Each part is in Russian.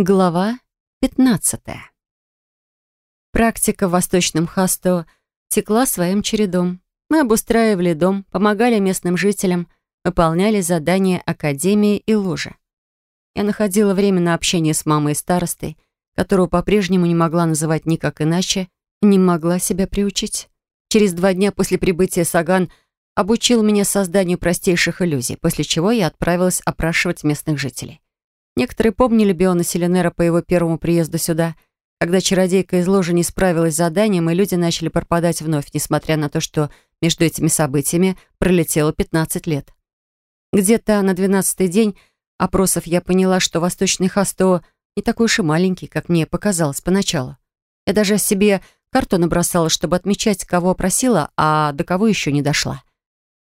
Глава 15. Практика в Восточном Хасто текла своим чередом. Мы обустраивали дом, помогали местным жителям, выполняли задания Академии и ложи. Я находила время на общение с мамой и старостой, которую по-прежнему не могла называть никак иначе, не могла себя приучить. Через два дня после прибытия Саган обучил меня созданию простейших иллюзий, после чего я отправилась опрашивать местных жителей. Некоторые помнили Биона Селенера по его первому приезду сюда, когда чародейка из ложи не справилась с заданием, и люди начали пропадать вновь, несмотря на то, что между этими событиями пролетело 15 лет. Где-то на двенадцатый день опросов я поняла, что Восточный Хасто не такой уж и маленький, как мне показалось поначалу. Я даже себе карту набросала, чтобы отмечать, кого опросила, а до кого еще не дошла.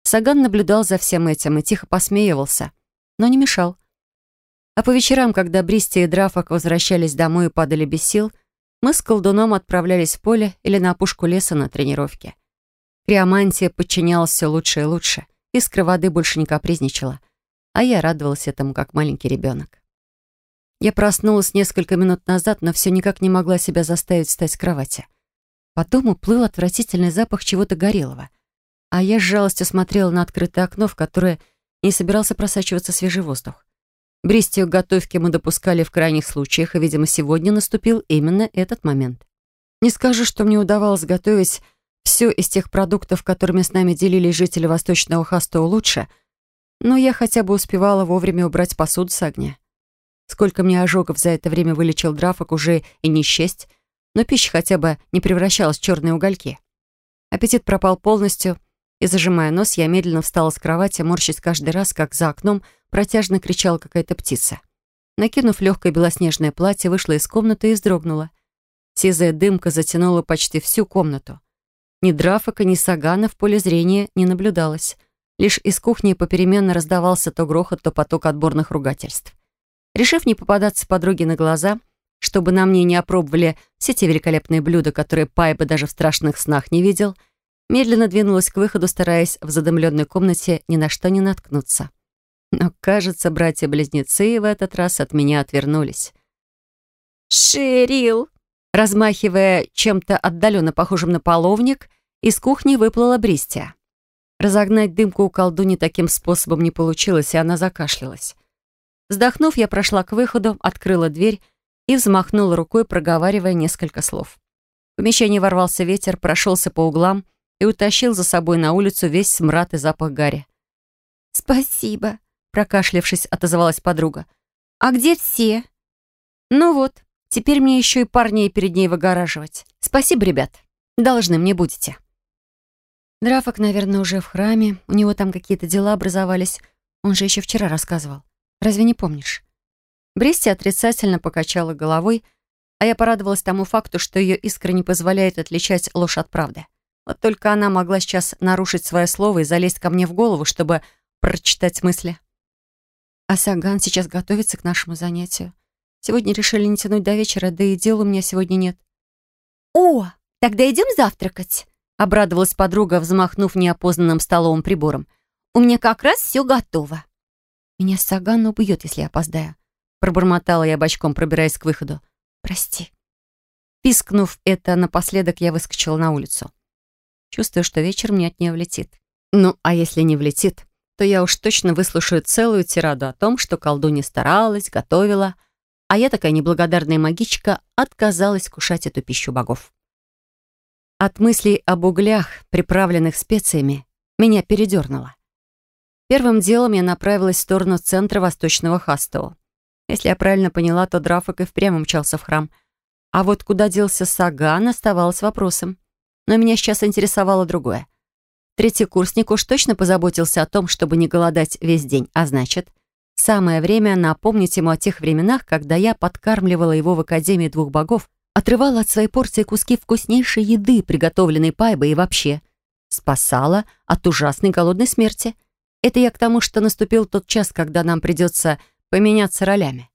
Саган наблюдал за всем этим и тихо посмеивался, но не мешал. А по вечерам, когда Бристи и Драфок возвращались домой и падали без сил, мы с колдуном отправлялись в поле или на опушку леса на тренировке. Криомантия подчинялась все лучше и лучше. Искра воды больше не капризничала. А я радовалась этому, как маленький ребенок. Я проснулась несколько минут назад, но все никак не могла себя заставить встать с кровати. Потом уплыл отвратительный запах чего-то горелого. А я с жалостью смотрела на открытое окно, в которое не собирался просачиваться свежий воздух. Бристию готовки мы допускали в крайних случаях, и, видимо, сегодня наступил именно этот момент. Не скажу, что мне удавалось готовить все из тех продуктов, которыми с нами делились жители Восточного Хастоу лучше, но я хотя бы успевала вовремя убрать посуду с огня. Сколько мне ожогов за это время вылечил драфок, уже и не счесть, но пища хотя бы не превращалась в черные угольки. Аппетит пропал полностью — и, зажимая нос, я медленно встала с кровати, морщась каждый раз, как за окном протяжно кричала какая-то птица. Накинув легкое белоснежное платье, вышла из комнаты и вздрогнула. Сизая дымка затянула почти всю комнату. Ни драфока, ни сагана в поле зрения не наблюдалось. Лишь из кухни попеременно раздавался то грохот, то поток отборных ругательств. Решив не попадаться подруге на глаза, чтобы на мне не опробовали все те великолепные блюда, которые Пайба даже в страшных снах не видел — медленно двинулась к выходу, стараясь в задымленной комнате ни на что не наткнуться. Но, кажется, братья-близнецы в этот раз от меня отвернулись. «Шерил!» Размахивая чем-то отдаленно похожим на половник, из кухни выплыла Бристия. Разогнать дымку у колдуни таким способом не получилось, и она закашлялась. Вздохнув, я прошла к выходу, открыла дверь и взмахнула рукой, проговаривая несколько слов. В помещение ворвался ветер, прошелся по углам — и утащил за собой на улицу весь смрад и запах гари. «Спасибо», — прокашлявшись, отозвалась подруга. «А где все?» «Ну вот, теперь мне еще и парней перед ней выгораживать. Спасибо, ребят. Должны мне будете». Драфок, наверное, уже в храме. У него там какие-то дела образовались. Он же еще вчера рассказывал. Разве не помнишь? Бристи отрицательно покачала головой, а я порадовалась тому факту, что ее искра не позволяет отличать ложь от правды. Вот только она могла сейчас нарушить свое слово и залезть ко мне в голову, чтобы прочитать мысли. А Саган сейчас готовится к нашему занятию. Сегодня решили не тянуть до вечера, да и дел у меня сегодня нет. «О, тогда идем завтракать», — обрадовалась подруга, взмахнув неопознанным столовым прибором. «У меня как раз все готово». «Меня Саган убьет, если я опоздаю», — пробормотала я бочком, пробираясь к выходу. «Прости». Пискнув это, напоследок я выскочила на улицу. Чувствую, что вечер мне от нее влетит. Ну, а если не влетит, то я уж точно выслушаю целую тираду о том, что колдунья старалась, готовила, а я, такая неблагодарная магичка, отказалась кушать эту пищу богов. От мыслей об углях, приправленных специями, меня передернуло. Первым делом я направилась в сторону центра Восточного Хастоу. Если я правильно поняла, то Драфок и впрямь умчался в храм. А вот куда делся Саган, оставалось вопросом. Но меня сейчас интересовало другое. Третий курсник уж точно позаботился о том, чтобы не голодать весь день, а значит, самое время напомнить ему о тех временах, когда я подкармливала его в Академии двух богов, отрывала от своей порции куски вкуснейшей еды, приготовленной пайбой и вообще спасала от ужасной голодной смерти. Это я к тому, что наступил тот час, когда нам придется поменяться ролями.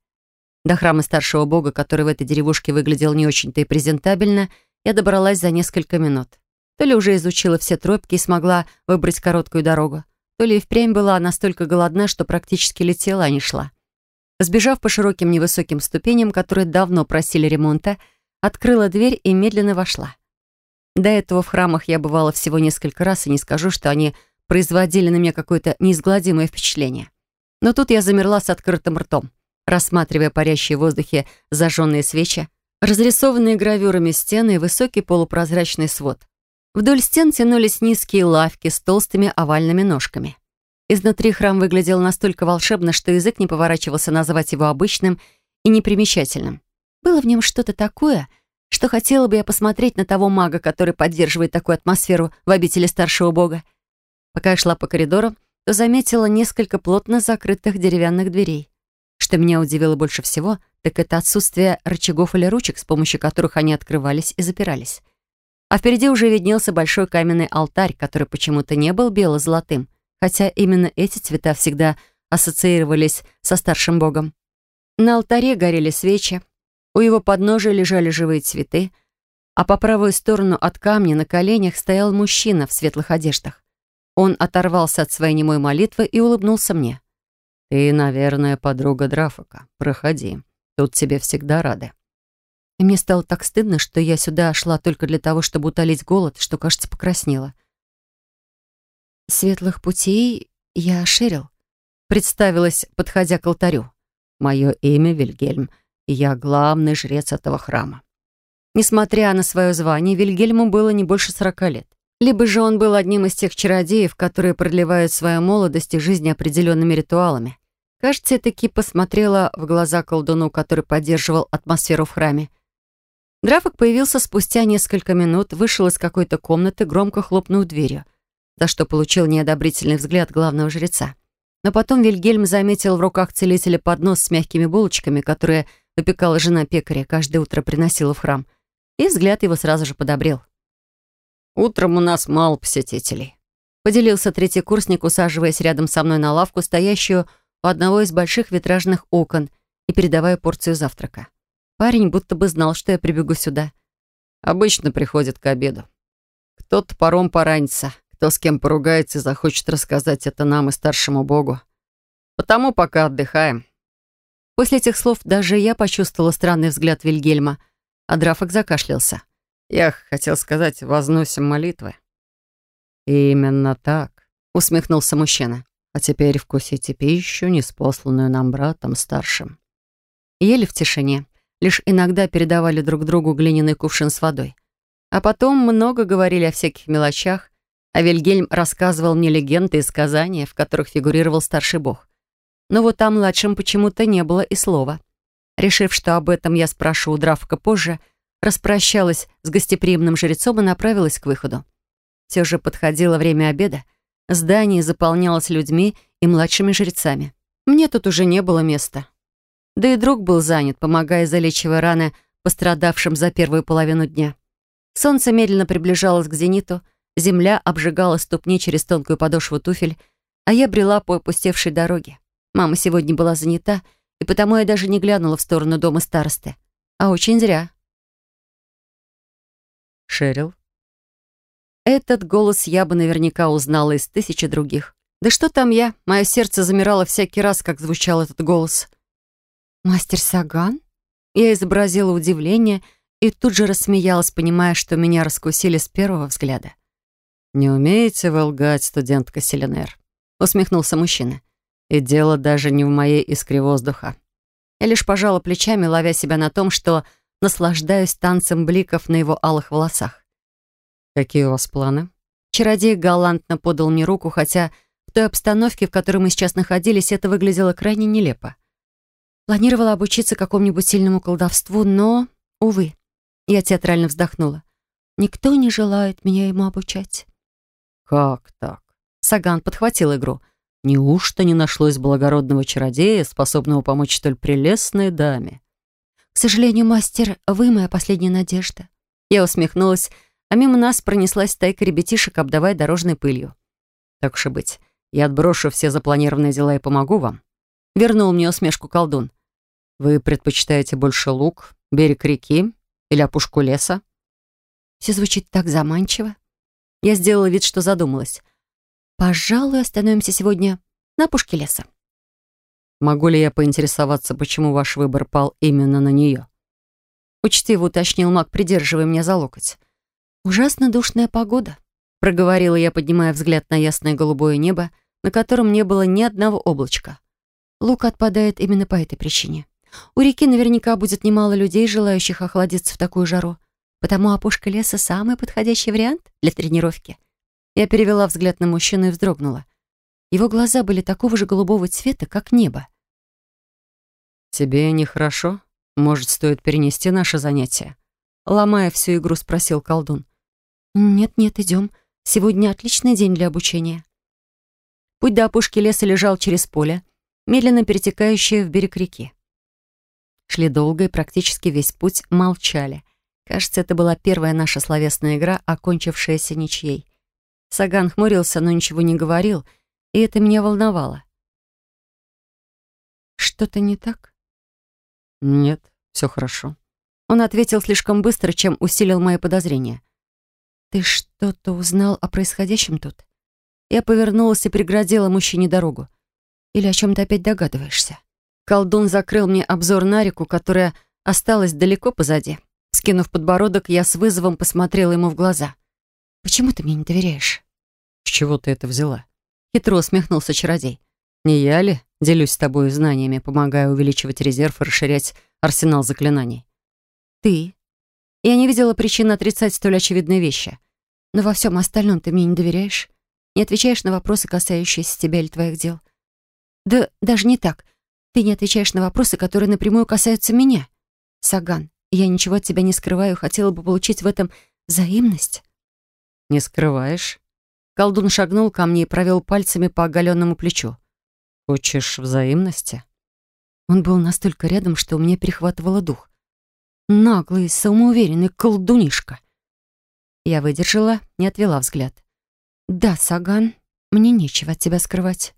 До храма старшего бога, который в этой деревушке выглядел не очень-то и презентабельно, я добралась за несколько минут. То ли уже изучила все тропки и смогла выбрать короткую дорогу, то ли и впрямь была настолько голодна, что практически летела, а не шла. Сбежав по широким невысоким ступеням, которые давно просили ремонта, открыла дверь и медленно вошла. До этого в храмах я бывала всего несколько раз, и не скажу, что они производили на меня какое-то неизгладимое впечатление. Но тут я замерла с открытым ртом, рассматривая парящие в воздухе зажженные свечи, разрисованные гравюрами стены и высокий полупрозрачный свод. Вдоль стен тянулись низкие лавки с толстыми овальными ножками. Изнутри храм выглядел настолько волшебно, что язык не поворачивался назвать его обычным и непримечательным. Было в нем что-то такое, что хотела бы я посмотреть на того мага, который поддерживает такую атмосферу в обители старшего бога. Пока я шла по коридору, то заметила несколько плотно закрытых деревянных дверей. Что меня удивило больше всего, так это отсутствие рычагов или ручек, с помощью которых они открывались и запирались. А впереди уже виднелся большой каменный алтарь, который почему-то не был бело-золотым, хотя именно эти цвета всегда ассоциировались со старшим богом. На алтаре горели свечи, у его подножия лежали живые цветы, а по правую сторону от камня на коленях стоял мужчина в светлых одеждах. Он оторвался от своей немой молитвы и улыбнулся мне. «Ты, наверное, подруга Драфока. Проходи. Тут тебе всегда рады». И мне стало так стыдно, что я сюда шла только для того, чтобы утолить голод, что, кажется, покраснела. «Светлых путей я Шерил», — представилась, подходя к алтарю. «Мое имя Вильгельм, и я главный жрец этого храма». Несмотря на свое звание, Вильгельму было не больше сорока лет. Либо же он был одним из тех чародеев, которые продлевают свою молодость и жизнь определенными ритуалами. Кажется, я таки посмотрела в глаза колдуну, который поддерживал атмосферу в храме. Драфок появился спустя несколько минут, вышел из какой-то комнаты, громко хлопнув дверью — за что получил неодобрительный взгляд главного жреца. Но потом Вильгельм заметил в руках целителя поднос с мягкими булочками, которые выпекала жена пекаря, каждое утро приносила в храм. И взгляд его сразу же подобрел. «Утром у нас мало посетителей», — поделился третий курсник, усаживаясь рядом со мной на лавку, стоящую у одного из больших витражных окон и передавая порцию завтрака. Парень будто бы знал, что я прибегу сюда. «Обычно приходят к обеду. Кто-то паром поранится, кто с кем поругается и захочет рассказать это нам и старшему богу. Потому пока отдыхаем». После этих слов даже я почувствовала странный взгляд Вильгельма, а Драфок закашлялся. «Я хотел сказать, возносим молитвы». «Именно так», — усмехнулся мужчина. «А теперь вкусите пищу, неспосланную нам братом старшим». Ели в тишине, лишь иногда передавали друг другу глиняный кувшин с водой. А потом много говорили о всяких мелочах, а Вильгельм рассказывал мне легенды и сказания, в которых фигурировал старший бог. Но вот о младшем почему-то не было и слова. Решив, что об этом я спрошу у Дравка позже, распрощалась с гостеприимным жрецом и направилась к выходу. Все же подходило время обеда. Здание заполнялось людьми и младшими жрецами. Мне тут уже не было места. Да и друг был занят, помогая залечивая раны пострадавшим за первую половину дня. Солнце медленно приближалось к зениту, Земля обжигала ступни через тонкую подошву туфель, а я брела по опустевшей дороге. Мама сегодня была занята, и потому я даже не глянула в сторону дома старосты. А очень зря. Шерил. Этот голос я бы наверняка узнала из тысячи других. Да что там я? Мое сердце замирало всякий раз, как звучал этот голос. «Мастер Саган?» Я изобразила удивление и тут же рассмеялась, понимая, что меня раскусили с первого взгляда. «Не умеете вы лгать, студентка Селенер?» — усмехнулся мужчина. «И дело даже не в моей искре воздуха». Я лишь пожала плечами, ловя себя на том, что наслаждаюсь танцем бликов на его алых волосах. «Какие у вас планы?» Чародей галантно подал мне руку, хотя в той обстановке, в которой мы сейчас находились, это выглядело крайне нелепо. Планировала обучиться какому-нибудь сильному колдовству, но, увы, я театрально вздохнула. Никто не желает меня ему обучать. «Как так?» Саган подхватил игру. «Неужто не нашлось благородного чародея, способного помочь столь прелестной даме?» «К сожалению, мастер, вы моя последняя надежда». Я усмехнулась, а мимо нас пронеслась стайка ребятишек, обдавая дорожной пылью. «Так уж и быть, я отброшу все запланированные дела и помогу вам». Вернул мне усмешку колдун. «Вы предпочитаете больше луг, берег реки или опушку леса?» Все звучит так заманчиво. Я сделала вид, что задумалась. «Пожалуй, остановимся сегодня на пушке леса». Могу ли я поинтересоваться, почему ваш выбор пал именно на нее?» Учтиво уточнил маг, придерживая меня за локоть. «Ужасно душная погода», — проговорила я, поднимая взгляд на ясное голубое небо, на котором не было ни одного облачка. Лук отпадает именно по этой причине. У реки наверняка будет немало людей, желающих охладиться в такую жару, потому опушка леса — самый подходящий вариант для тренировки. Я перевела взгляд на мужчину и вздрогнула. Его глаза были такого же голубого цвета, как небо. «Тебе нехорошо? Может, стоит перенести наше занятие?» Ломая всю игру, спросил колдун. «Нет-нет, идем. Сегодня отличный день для обучения». Путь до опушки леса лежал через поле, медленно перетекающее в берег реки. Шли долго и практически весь путь молчали. Кажется, это была первая наша словесная игра, окончившаяся ничьей. Саган хмурился, но ничего не говорил, и это меня волновало. «Что-то не так?» «Нет, все хорошо». Он ответил слишком быстро, чем усилил мои подозрения. «Ты что-то узнал о происходящем тут?» Я повернулась и преградила мужчине дорогу. «Или о чем ты опять догадываешься?» Колдун закрыл мне обзор на реку, которая осталась далеко позади. Скинув подбородок, я с вызовом посмотрела ему в глаза. «Почему ты мне не доверяешь?» «С чего ты это взяла?» Хитро усмехнулся чародей. «Не я ли делюсь с тобой знаниями, помогая увеличивать резерв и расширять арсенал заклинаний?» «Ты?» Я не видела причин отрицать столь очевидные вещи. Но во всем остальном ты мне не доверяешь? Не отвечаешь на вопросы, касающиеся тебя или твоих дел? Да даже не так. Ты не отвечаешь на вопросы, которые напрямую касаются меня. Саган, я ничего от тебя не скрываю, хотела бы получить в этом взаимность. Не скрываешь? Колдун шагнул ко мне и провел пальцами по оголенному плечу. «Хочешь взаимности?» Он был настолько рядом, что у меня перехватывало дух. Наглый, самоуверенный колдунишка. Я выдержала, не отвела взгляд. «Да, Саган, мне нечего от тебя скрывать».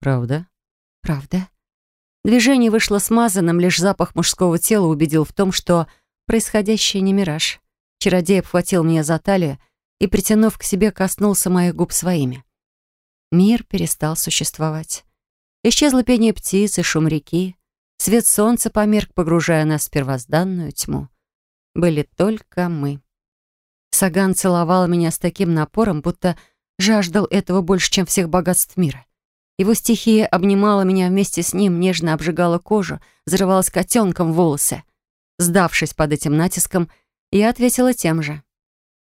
«Правда?» «Правда». Движение вышло смазанным, лишь запах мужского тела убедил в том, что происходящее не мираж. Чародей обхватил меня за талию и, притянув к себе, коснулся моих губ своими. Мир перестал существовать. Исчезло пение птиц и шум реки. Свет солнца померк, погружая нас в первозданную тьму. Были только мы. Саган целовал меня с таким напором, будто жаждал этого больше, чем всех богатств мира. Его стихия обнимала меня вместе с ним, нежно обжигала кожу, взрывалась котенком в волосы. Сдавшись под этим натиском, я ответила тем же.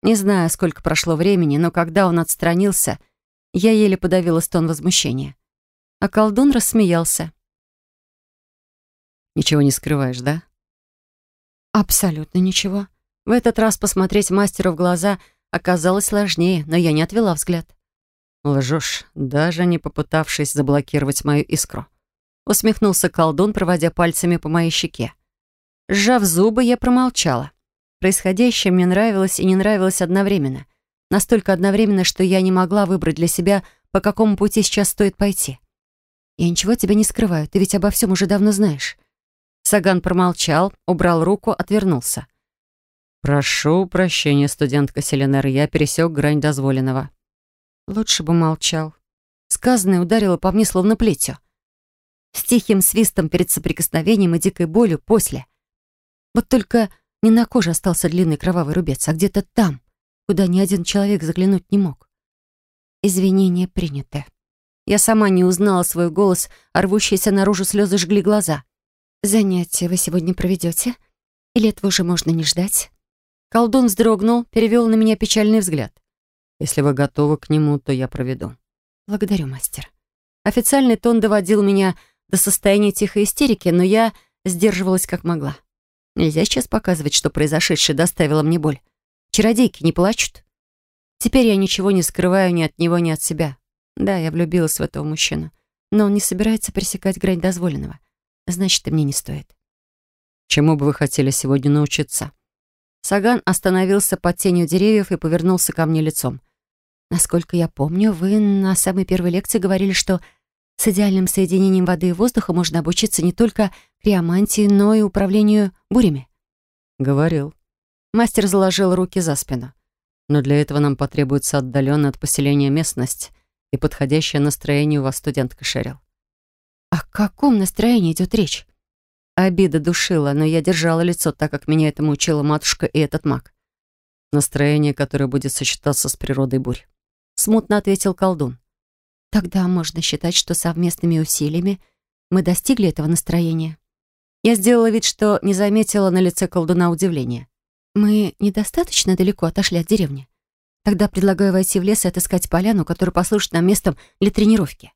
Не знаю, сколько прошло времени, но когда он отстранился, я еле подавила стон возмущения. А колдун рассмеялся. «Ничего не скрываешь, да?» «Абсолютно ничего. В этот раз посмотреть мастеру в глаза оказалось сложнее, но я не отвела взгляд». «Лжешь, даже не попытавшись заблокировать мою искру», усмехнулся колдун, проводя пальцами по моей щеке. Сжав зубы, я промолчала. Происходящее мне нравилось и не нравилось одновременно. Настолько одновременно, что я не могла выбрать для себя, по какому пути сейчас стоит пойти. «Я ничего тебя не скрываю, ты ведь обо всем уже давно знаешь». Саган промолчал, убрал руку, отвернулся. «Прошу прощения, студентка Селенер, я пересек грань дозволенного». Лучше бы молчал. Сказанное ударило по мне словно плетью. С тихим свистом перед соприкосновением и дикой болью после. Вот только не на коже остался длинный кровавый рубец, а где-то там, куда ни один человек заглянуть не мог. Извинения приняты. Я сама не узнала свой голос, а рвущиеся наружу слезы жгли глаза. «Занятия вы сегодня проведете? Или этого уже можно не ждать?» Колдун вздрогнул, перевел на меня печальный взгляд. «Если вы готовы к нему, то я проведу». «Благодарю, мастер». Официальный тон доводил меня до состояния тихой истерики, но я сдерживалась как могла. Нельзя сейчас показывать, что произошедшее доставило мне боль. Чародейки не плачут. Теперь я ничего не скрываю ни от него, ни от себя. Да, я влюбилась в этого мужчину, но он не собирается пресекать грань дозволенного. Значит, и мне не стоит. Чему бы вы хотели сегодня научиться? Саган остановился под тенью деревьев и повернулся ко мне лицом. Насколько я помню, вы на самой первой лекции говорили, что с идеальным соединением воды и воздуха можно обучиться не только криомантии, но и управлению бурями. Говорил. Мастер заложил руки за спину. Но для этого нам потребуется отдаленная от поселения местность и подходящее настроение у вас студентка Шерил. О каком настроении идет речь? Обида душила, но я держала лицо, так как меня этому учила матушка и этот маг. Настроение, которое будет сочетаться с природой бурь. Смутно ответил колдун. Тогда можно считать, что совместными усилиями мы достигли этого настроения. Я сделала вид, что не заметила на лице колдуна удивления. Мы недостаточно далеко отошли от деревни. Тогда предлагаю войти в лес и отыскать поляну, которая послужит нам местом для тренировки.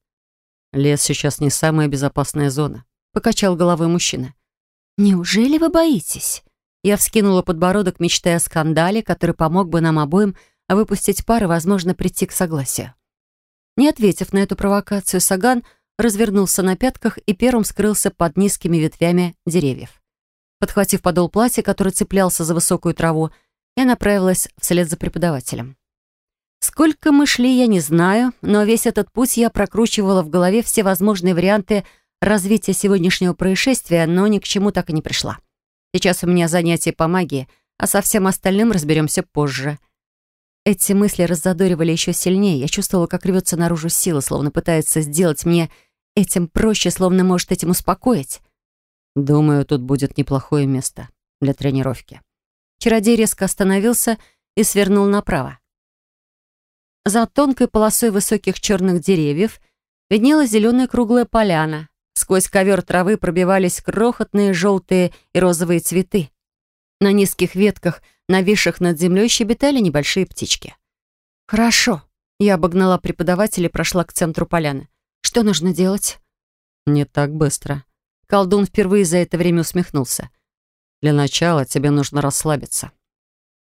Лес сейчас не самая безопасная зона, покачал головой мужчина. Неужели вы боитесь? Я вскинула подбородок, мечтая о скандале, который помог бы нам обоим выпустить пар и, возможно, прийти к согласию. Не ответив на эту провокацию, Саган развернулся на пятках и первым скрылся под низкими ветвями деревьев. Подхватив подол платья, который цеплялся за высокую траву, я направилась вслед за преподавателем. Сколько мы шли, я не знаю, но весь этот путь я прокручивала в голове все возможные варианты развития сегодняшнего происшествия, но ни к чему так и не пришла. Сейчас у меня занятие по магии, а со всем остальным разберемся позже. Эти мысли раззадоривали еще сильнее. Я чувствовала, как рвется наружу сила, словно пытается сделать мне этим проще, словно может этим успокоить. Думаю, тут будет неплохое место для тренировки. Чародей резко остановился и свернул направо. За тонкой полосой высоких черных деревьев виднелась зеленая круглая поляна. Сквозь ковер травы пробивались крохотные желтые и розовые цветы. На низких ветках, нависших над землей, щебетали небольшие птички. «Хорошо». Я обогнала преподавателя и прошла к центру поляны. «Что нужно делать?» «Не так быстро». Колдун впервые за это время усмехнулся. «Для начала тебе нужно расслабиться».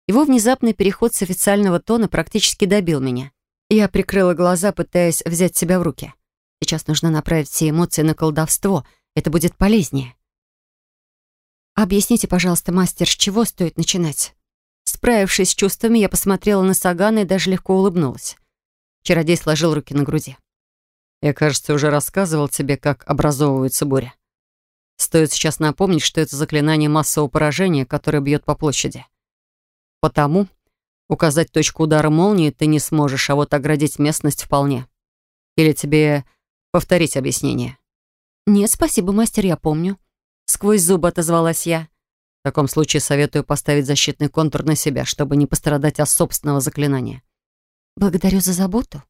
Его внезапный переход с официального тона практически добил меня. Я прикрыла глаза, пытаясь взять себя в руки. Сейчас нужно направить все эмоции на колдовство. Это будет полезнее. «Объясните, пожалуйста, мастер, с чего стоит начинать?» Справившись с чувствами, я посмотрела на Сагана и даже легко улыбнулась. Чародей сложил руки на груди. «Я, кажется, уже рассказывал тебе, как образовывается буря. Стоит сейчас напомнить, что это заклинание массового поражения, которое бьет по площади. Потому указать точку удара молнии ты не сможешь, а вот оградить местность вполне. Или тебе повторить объяснение?» «Нет, спасибо, мастер, я помню». Сквозь зубы отозвалась я. «В таком случае советую поставить защитный контур на себя, чтобы не пострадать от собственного заклинания». «Благодарю за заботу».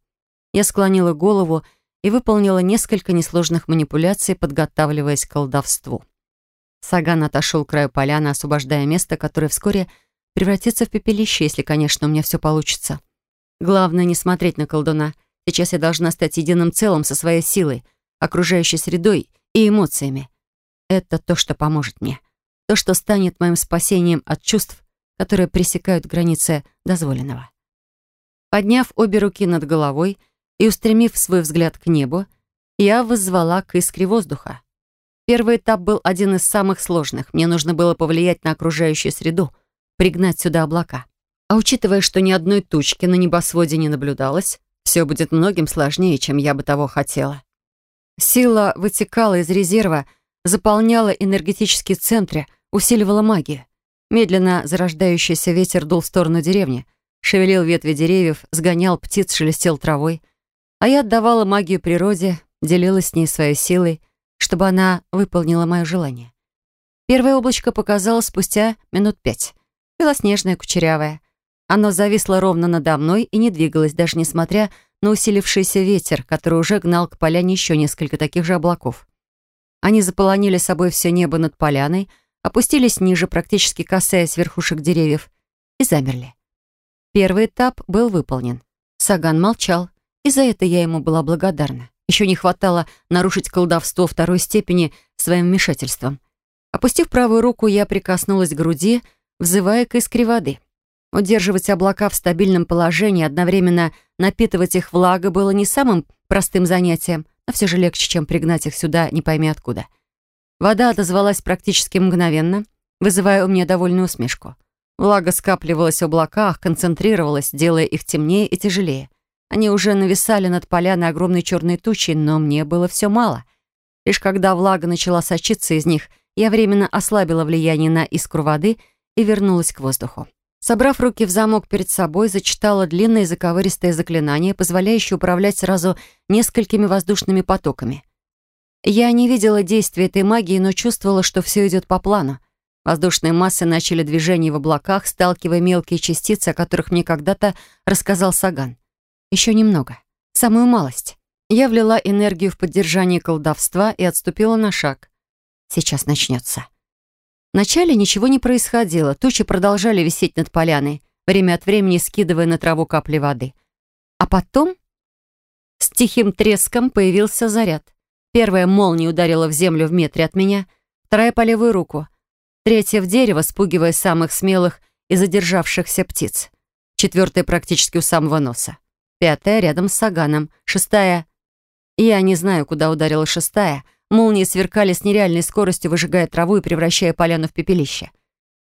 Я склонила голову и выполнила несколько несложных манипуляций, подготавливаясь к колдовству. Саган отошел к краю поляны, освобождая место, которое вскоре превратится в пепелище, если, конечно, у меня все получится. Главное не смотреть на колдуна — Сейчас я должна стать единым целым со своей силой, окружающей средой и эмоциями. Это то, что поможет мне. То, что станет моим спасением от чувств, которые пресекают границы дозволенного. Подняв обе руки над головой и устремив свой взгляд к небу, я вызвала к искре воздуха. Первый этап был один из самых сложных. Мне нужно было повлиять на окружающую среду, пригнать сюда облака. А учитывая, что ни одной тучки на небосводе не наблюдалось, все будет многим сложнее, чем я бы того хотела. Сила вытекала из резерва, заполняла энергетические центры, усиливала магию. Медленно зарождающийся ветер дул в сторону деревни, шевелил ветви деревьев, сгонял птиц, шелестел травой. А я отдавала магию природе, делилась с ней своей силой, чтобы она выполнила мое желание. Первое облачко показалось спустя минут пять. Белоснежное, кучерявое. Оно зависло ровно надо мной и не двигалось, даже несмотря на усилившийся ветер, который уже гнал к поляне еще несколько таких же облаков. Они заполонили собой все небо над поляной, опустились ниже, практически касаясь верхушек деревьев, и замерли. Первый этап был выполнен. Саган молчал, и за это я ему была благодарна. Еще не хватало нарушить колдовство второй степени своим вмешательством. Опустив правую руку, я прикоснулась к груди, взывая к искре воды — Удерживать облака в стабильном положении, одновременно напитывать их влагой было не самым простым занятием, но все же легче, чем пригнать их сюда не пойми откуда. Вода отозвалась практически мгновенно, вызывая у меня довольную усмешку. Влага скапливалась в облаках, концентрировалась, делая их темнее и тяжелее. Они уже нависали над поляной огромной черной тучей, но мне было все мало. Лишь когда влага начала сочиться из них, я временно ослабила влияние на искру воды и вернулась к воздуху. Собрав руки в замок перед собой, зачитала длинное заковыристое заклинание, позволяющее управлять сразу несколькими воздушными потоками. Я не видела действия этой магии, но чувствовала, что все идет по плану. Воздушные массы начали движение в облаках, сталкивая мелкие частицы, о которых мне когда-то рассказал Саган. Еще немного. Самую малость. Я влила энергию в поддержание колдовства и отступила на шаг. Сейчас начнется. Вначале ничего не происходило, тучи продолжали висеть над поляной, время от времени скидывая на траву капли воды. А потом с тихим треском появился заряд. Первая молния ударила в землю в метре от меня, вторая по левую руку, третья в дерево, спугивая самых смелых и задержавшихся птиц, четвертая практически у самого носа, пятая рядом с Саганом, шестая... Я не знаю, куда ударила шестая — Молнии сверкали с нереальной скоростью, выжигая траву и превращая поляну в пепелище.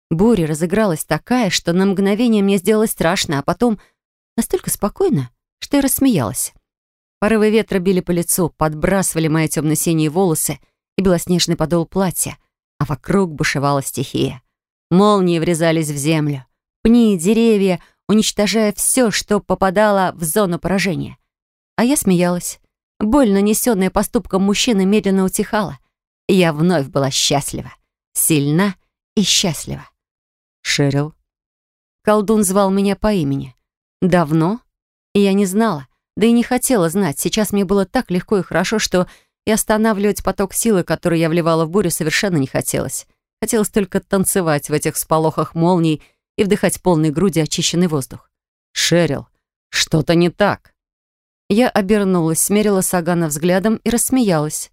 Буря разыгралась такая, что на мгновение мне сделалось страшно, а потом настолько спокойно, что я рассмеялась. Порывы ветра били по лицу, подбрасывали мои темно-синие волосы и белоснежный подол платья, а вокруг бушевала стихия. Молнии врезались в землю, пни, деревья, уничтожая все, что попадало в зону поражения. А я смеялась. Боль, нанесенная поступком мужчины, медленно утихала. Я вновь была счастлива. Сильна и счастлива. Шерил. Колдун звал меня по имени. Давно? Я не знала, да и не хотела знать. Сейчас мне было так легко и хорошо, что и останавливать поток силы, который я вливала в бурю, совершенно не хотелось. Хотелось только танцевать в этих сполохах молний и вдыхать полной груди очищенный воздух. «Шерил, что-то не так». Я обернулась, смерила Сагана взглядом и рассмеялась.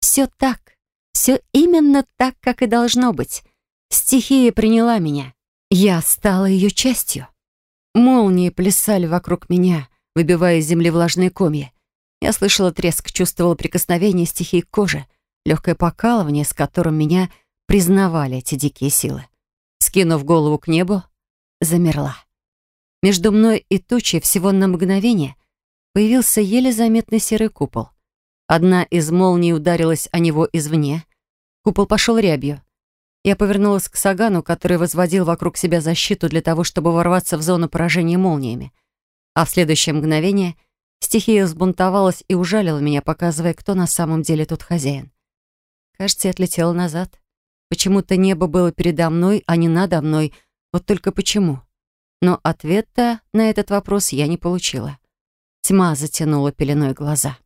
«Все так. Все именно так, как и должно быть. Стихия приняла меня. Я стала ее частью. Молнии плясали вокруг меня, выбивая из земли влажные комья. Я слышала треск, чувствовала прикосновение стихии к коже, легкое покалывание, с которым меня признавали эти дикие силы. Скинув голову к небу, замерла. Между мной и тучей всего на мгновение — появился еле заметный серый купол. Одна из молний ударилась о него извне. Купол пошел рябью. Я повернулась к Сагану, который возводил вокруг себя защиту для того, чтобы ворваться в зону поражения молниями. А в следующее мгновение стихия взбунтовалась и ужалила меня, показывая, кто на самом деле тут хозяин. Кажется, я отлетела назад. Почему-то небо было передо мной, а не надо мной. Вот только почему? Но ответа на этот вопрос я не получила. Тьма затянула пеленой глаза.